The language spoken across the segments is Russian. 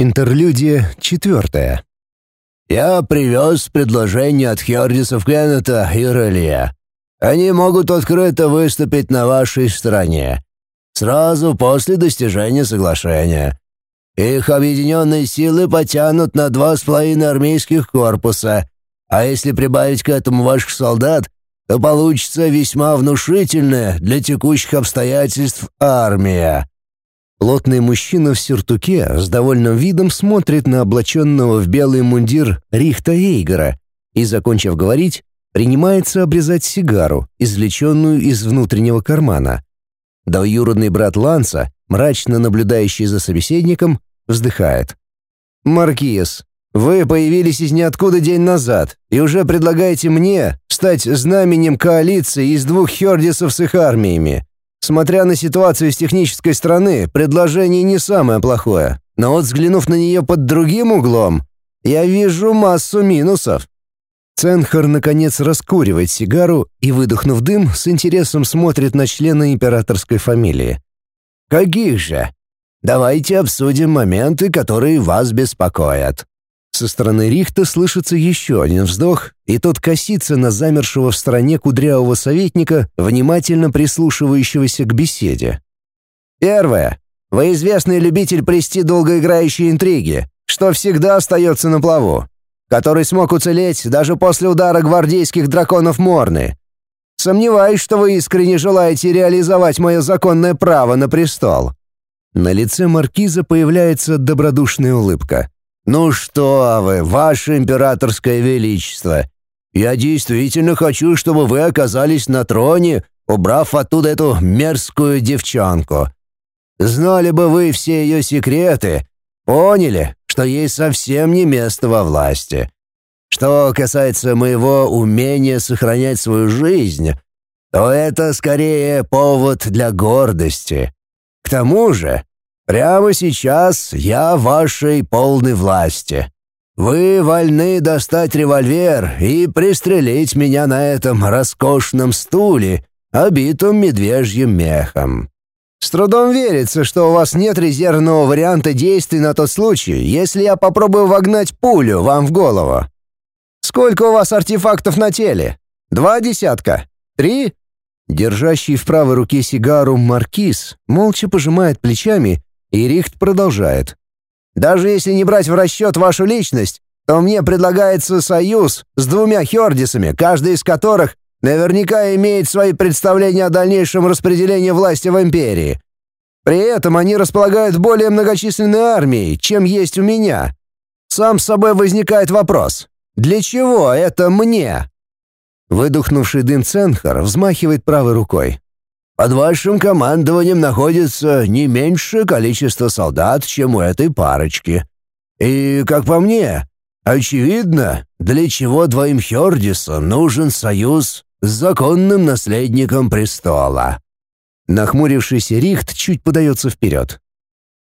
Интерлюдия четвертая. «Я привез предложение от Хердисов Кеннета и Релия. Они могут открыто выступить на вашей стороне. Сразу после достижения соглашения. Их объединенные силы потянут на два с половиной армейских корпуса, а если прибавить к этому ваших солдат, то получится весьма внушительная для текущих обстоятельств армия. Плотный мужчина в сюртуке с довольным видом смотрит на облаченного в белый мундир Рихта Эйгора и, закончив говорить, принимается обрезать сигару, извлеченную из внутреннего кармана. Двоюродный брат Ланса, мрачно наблюдающий за собеседником, вздыхает. «Маркиз, вы появились из ниоткуда день назад и уже предлагаете мне стать знаменем коалиции из двух хердисов с их армиями. Смотря на ситуацию с технической стороны, предложение не самое плохое. Но вот взглянув на нее под другим углом, я вижу массу минусов. Ценхар, наконец, раскуривает сигару и, выдохнув дым, с интересом смотрит на члена императорской фамилии. «Каких же? Давайте обсудим моменты, которые вас беспокоят». Со стороны Рихта слышится еще один вздох, и тот косится на замершего в стороне кудрявого советника, внимательно прислушивающегося к беседе. «Первое. Вы известный любитель плести долгоиграющие интриги, что всегда остается на плаву, который смог уцелеть даже после удара гвардейских драконов Морны. Сомневаюсь, что вы искренне желаете реализовать мое законное право на престол». На лице маркиза появляется добродушная улыбка. «Ну что вы, ваше императорское величество! Я действительно хочу, чтобы вы оказались на троне, убрав оттуда эту мерзкую девчонку. Знали бы вы все ее секреты, поняли, что ей совсем не место во власти. Что касается моего умения сохранять свою жизнь, то это скорее повод для гордости. К тому же, Прямо сейчас я в вашей полной власти. Вы вольны достать револьвер и пристрелить меня на этом роскошном стуле, обитом медвежьим мехом. С трудом верится, что у вас нет резервного варианта действий на тот случай, если я попробую вогнать пулю вам в голову. Сколько у вас артефактов на теле? Два десятка? Три? Держащий в правой руке сигару маркиз молча пожимает плечами и Рихт продолжает. «Даже если не брать в расчет вашу личность, то мне предлагается союз с двумя Хердисами, каждый из которых наверняка имеет свои представления о дальнейшем распределении власти в Империи. При этом они располагают более многочисленной армией, чем есть у меня. Сам с собой возникает вопрос. Для чего это мне?» Выдохнувший дым Ценхар взмахивает правой рукой. Под вашим командованием находится не меньшее количество солдат, чем у этой парочки. И, как по мне, очевидно, для чего двоим Хердисам нужен союз с законным наследником престола». Нахмурившийся Рихт чуть подается вперед.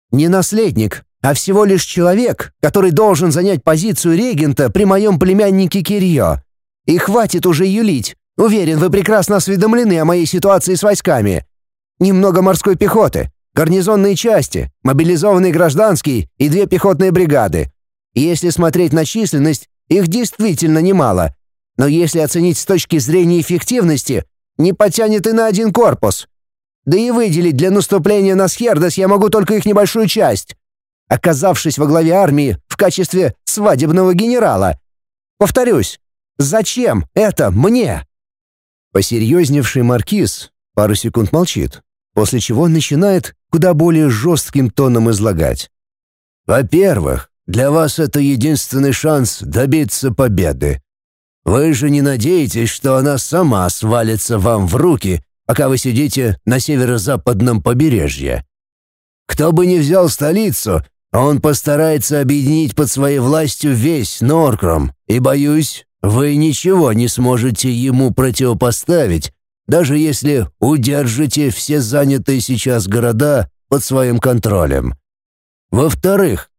«Не наследник, а всего лишь человек, который должен занять позицию регента при моем племяннике Кирьё. И хватит уже юлить. Уверен, вы прекрасно осведомлены о моей ситуации с войсками. Немного морской пехоты, гарнизонные части, мобилизованные гражданские и две пехотные бригады. если смотреть на численность, их действительно немало. Но если оценить с точки зрения эффективности, не потянет и на один корпус. Да и выделить для наступления на Схердос я могу только их небольшую часть. Оказавшись во главе армии в качестве свадебного генерала. Повторюсь, зачем это мне? Посерьезневший маркиз пару секунд молчит, после чего начинает куда более жестким тоном излагать. «Во-первых, для вас это единственный шанс добиться победы. Вы же не надеетесь, что она сама свалится вам в руки, пока вы сидите на северо-западном побережье. Кто бы ни взял столицу, он постарается объединить под своей властью весь Норкром, и, боюсь, вы ничего не сможете ему противопоставить, даже если удержите все занятые сейчас города под своим контролем. Во-вторых,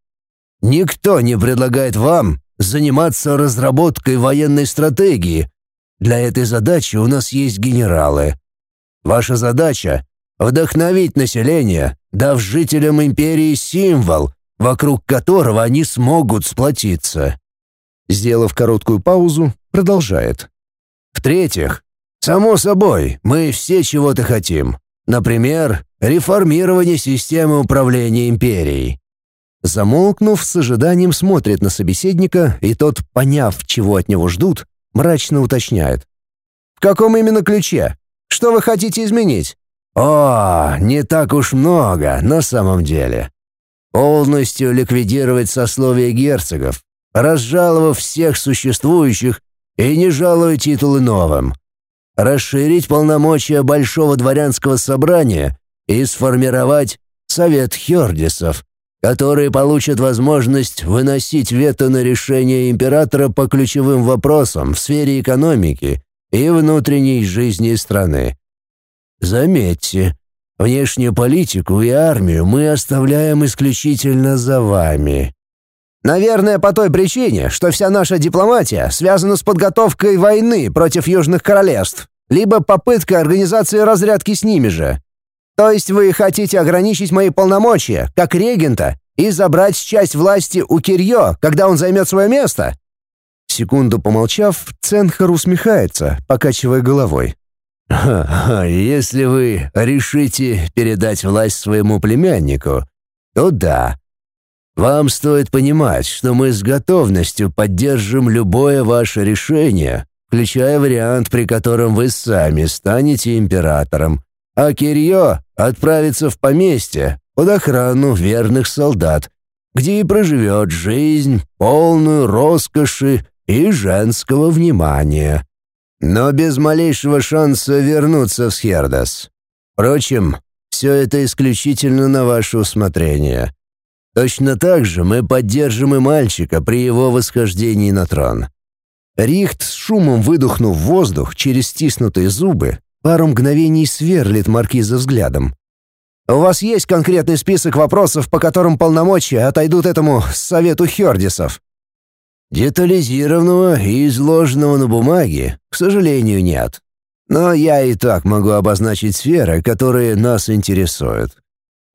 никто не предлагает вам заниматься разработкой военной стратегии. Для этой задачи у нас есть генералы. Ваша задача — вдохновить население, дав жителям империи символ, вокруг которого они смогут сплотиться. Сделав короткую паузу, продолжает. В-третьих, само собой, мы все чего-то хотим. Например, реформирование системы управления империей. Замолкнув, с ожиданием смотрит на собеседника, и тот, поняв, чего от него ждут, мрачно уточняет. «В каком именно ключе? Что вы хотите изменить?» «О, не так уж много, на самом деле. Полностью ликвидировать сословие герцогов, разжаловав всех существующих и не жалуя титулы новым. Расширить полномочия Большого дворянского собрания и сформировать Совет Хердисов, которые получат возможность выносить вето на решение императора по ключевым вопросам в сфере экономики и внутренней жизни страны. Заметьте, внешнюю политику и армию мы оставляем исключительно за вами. Наверное, по той причине, что вся наша дипломатия связана с подготовкой войны против Южных Королевств, либо попыткой организации разрядки с ними же. То есть вы хотите ограничить мои полномочия, как регента, и забрать часть власти у Кирьё, когда он займет свое место?» Секунду помолчав, Ценхар усмехается, покачивая головой. «Если вы решите передать власть своему племяннику, то да. Вам стоит понимать, что мы с готовностью поддержим любое ваше решение, включая вариант, при котором вы сами станете императором, а Кирьё отправится в поместье под охрану верных солдат, где и проживет жизнь, полную роскоши и женского внимания. Но без малейшего шанса вернуться в Схердас. Впрочем, все это исключительно на ваше усмотрение. Точно так же мы поддержим и мальчика при его восхождении на трон. Рихт, с шумом выдохнув воздух через стиснутые зубы, пару мгновений сверлит маркиза взглядом. «У вас есть конкретный список вопросов, по которым полномочия отойдут этому совету Хердисов?» «Детализированного и изложенного на бумаге, к сожалению, нет. Но я и так могу обозначить сферы, которые нас интересуют.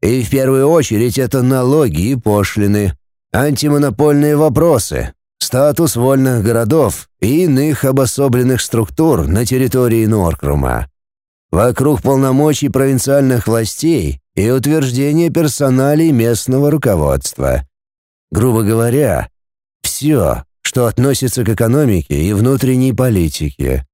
И в первую очередь это налоги и пошлины, антимонопольные вопросы, статус вольных городов и иных обособленных структур на территории Норкрума вокруг полномочий провинциальных властей и утверждения персоналей местного руководства. Грубо говоря, все, что относится к экономике и внутренней политике.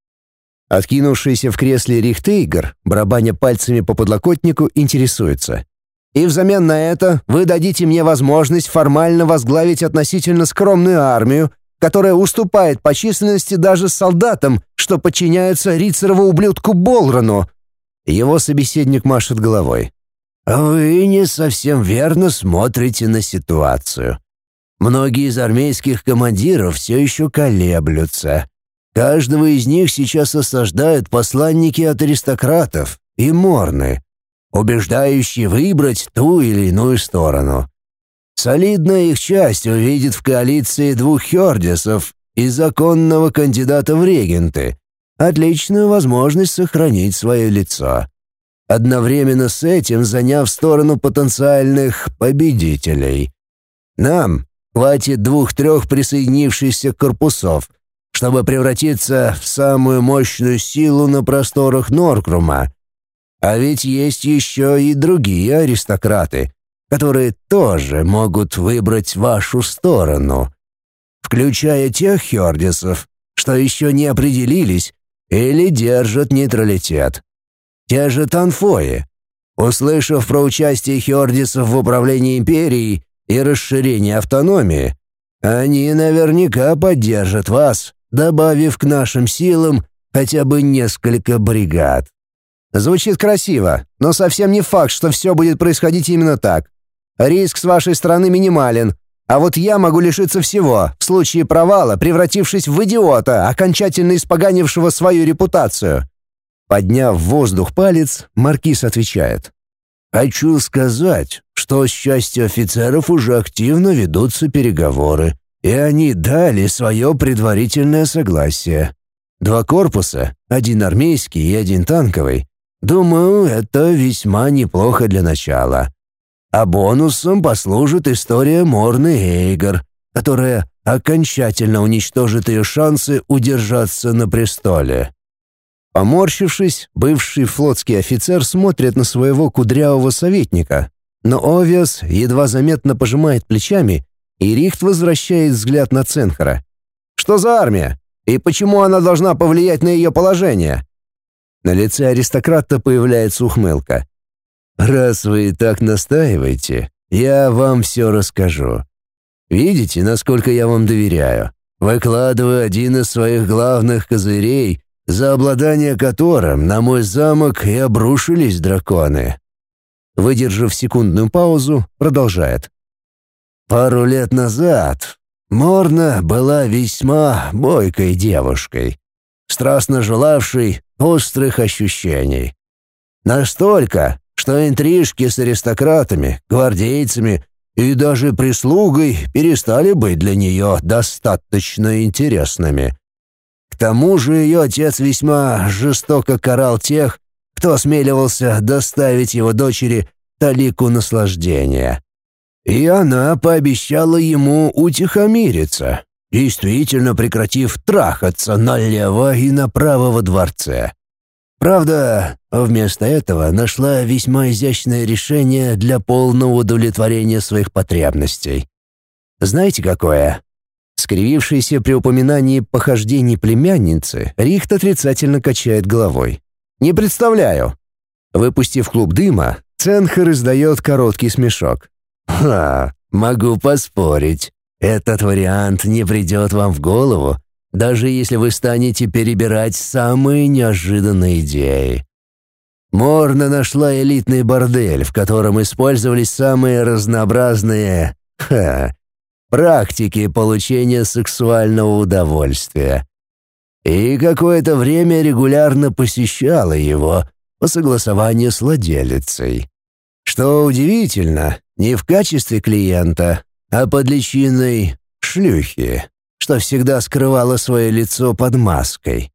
Откинувшийся в кресле Рихтейгер, барабаня пальцами по подлокотнику, интересуется. «И взамен на это вы дадите мне возможность формально возглавить относительно скромную армию, которая уступает по численности даже солдатам, что подчиняются Рицерову ублюдку Болрону. Его собеседник машет головой. «Вы не совсем верно смотрите на ситуацию. Многие из армейских командиров все еще колеблются. Каждого из них сейчас осаждают посланники от аристократов и морны, убеждающие выбрать ту или иную сторону. Солидная их часть увидит в коалиции двух Хердисов и законного кандидата в регенты, отличную возможность сохранить свое лицо. Одновременно с этим заняв сторону потенциальных победителей. Нам хватит двух-трех присоединившихся корпусов, чтобы превратиться в самую мощную силу на просторах Норкрума. А ведь есть еще и другие аристократы, которые тоже могут выбрать вашу сторону, включая тех хердисов, что еще не определились или держат нейтралитет. Те же Танфои, услышав про участие Хердисов в управлении империей и расширении автономии, они наверняка поддержат вас, добавив к нашим силам хотя бы несколько бригад. Звучит красиво, но совсем не факт, что все будет происходить именно так. Риск с вашей стороны минимален, а вот я могу лишиться всего, в случае провала, превратившись в идиота, окончательно испоганившего свою репутацию». Подняв в воздух палец, Маркиз отвечает. «Хочу сказать, что с частью офицеров уже активно ведутся переговоры, и они дали свое предварительное согласие. Два корпуса, один армейский и один танковый. Думаю, это весьма неплохо для начала. а бонусом послужит история Морны Эйгор, которая окончательно уничтожит ее шансы удержаться на престоле. Поморщившись, бывший флотский офицер смотрит на своего кудрявого советника, но Овиас едва заметно пожимает плечами, и Рихт возвращает взгляд на Ценхара. «Что за армия? И почему она должна повлиять на ее положение?» На лице аристократа появляется ухмылка. «Раз вы так настаиваете, я вам все расскажу. Видите, насколько я вам доверяю? Выкладываю один из своих главных козырей, за обладание которым на мой замок и обрушились драконы». Выдержав секундную паузу, продолжает. «Пару лет назад Морна была весьма бойкой девушкой, страстно желавшей острых ощущений. Настолько, что интрижки с аристократами, гвардейцами и даже прислугой перестали быть для нее достаточно интересными. К тому же ее отец весьма жестоко карал тех, кто осмеливался доставить его дочери талику наслаждения. И она пообещала ему утихомириться, действительно прекратив трахаться налево и направо во дворце. Правда, вместо этого нашла весьма изящное решение для полного удовлетворения своих потребностей. Знаете какое? Скривившийся при упоминании похождений племянницы, Рихт отрицательно качает головой. «Не представляю». Выпустив клуб дыма, Ценхер издает короткий смешок. «Ха, могу поспорить. Этот вариант не придет вам в голову, даже если вы станете перебирать самые неожиданные идеи. Морна нашла элитный бордель, в котором использовались самые разнообразные... Ха, практики получения сексуального удовольствия. И какое-то время регулярно посещала его по согласованию с владелицей. Что удивительно, не в качестве клиента, а под личиной шлюхи, что всегда скрывала свое лицо под маской.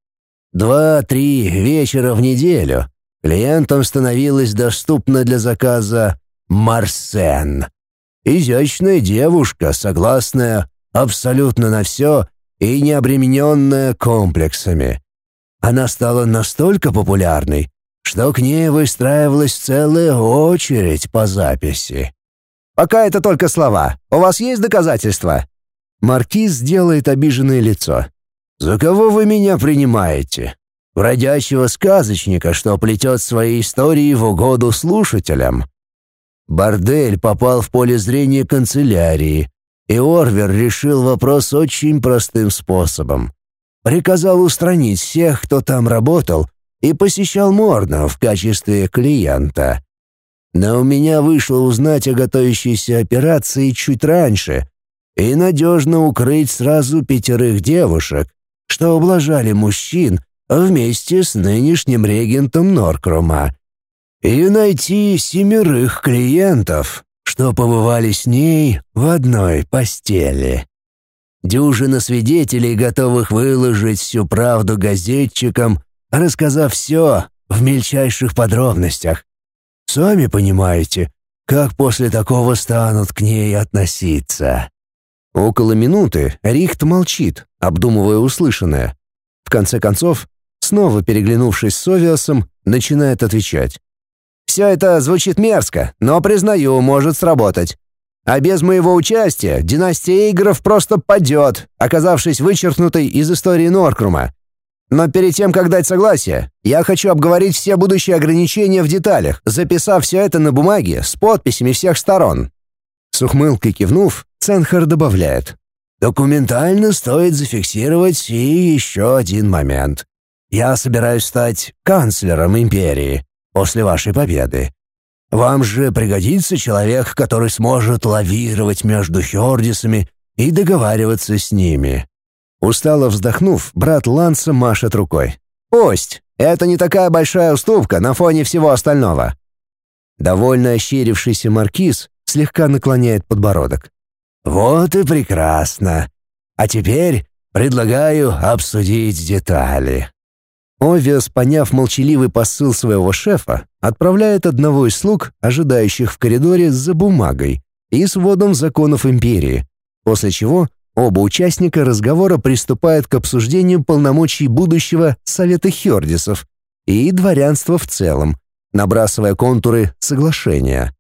Два-три вечера в неделю клиентам становилась доступна для заказа Марсен. Изящная девушка, согласная абсолютно на все и не обремененная комплексами. Она стала настолько популярной, что к ней выстраивалась целая очередь по записи. «Пока это только слова. У вас есть доказательства?» Маркиз делает обиженное лицо. «За кого вы меня принимаете? Бродячего сказочника, что плетет свои истории в угоду слушателям?» Бордель попал в поле зрения канцелярии, и Орвер решил вопрос очень простым способом. Приказал устранить всех, кто там работал, и посещал Морна в качестве клиента. Но у меня вышло узнать о готовящейся операции чуть раньше и надежно укрыть сразу пятерых девушек, что облажали мужчин вместе с нынешним регентом Норкрома и найти семерых клиентов, что побывали с ней в одной постели. Дюжина свидетелей, готовых выложить всю правду газетчикам, рассказав все в мельчайших подробностях. Сами понимаете, как после такого станут к ней относиться. Около минуты Рихт молчит, обдумывая услышанное. В конце концов, снова переглянувшись с Совиасом, начинает отвечать. Все это звучит мерзко, но, признаю, может сработать. А без моего участия династия Игров просто падет, оказавшись вычеркнутой из истории Норкрума. Но перед тем, как дать согласие, я хочу обговорить все будущие ограничения в деталях, записав все это на бумаге с подписями всех сторон». С ухмылкой кивнув, Ценхар добавляет. «Документально стоит зафиксировать и еще один момент. Я собираюсь стать канцлером империи после вашей победы. Вам же пригодится человек, который сможет лавировать между Хёрдисами и договариваться с ними». Устало вздохнув, брат Ланса машет рукой. «Пусть! Это не такая большая уступка на фоне всего остального!» Довольно ощерившийся маркиз слегка наклоняет подбородок. «Вот и прекрасно! А теперь предлагаю обсудить детали». Овиас, поняв молчаливый посыл своего шефа, отправляет одного из слуг, ожидающих в коридоре, за бумагой и сводом законов империи, после чего оба участника разговора приступают к обсуждению полномочий будущего Совета Хердисов и дворянства в целом, набрасывая контуры соглашения.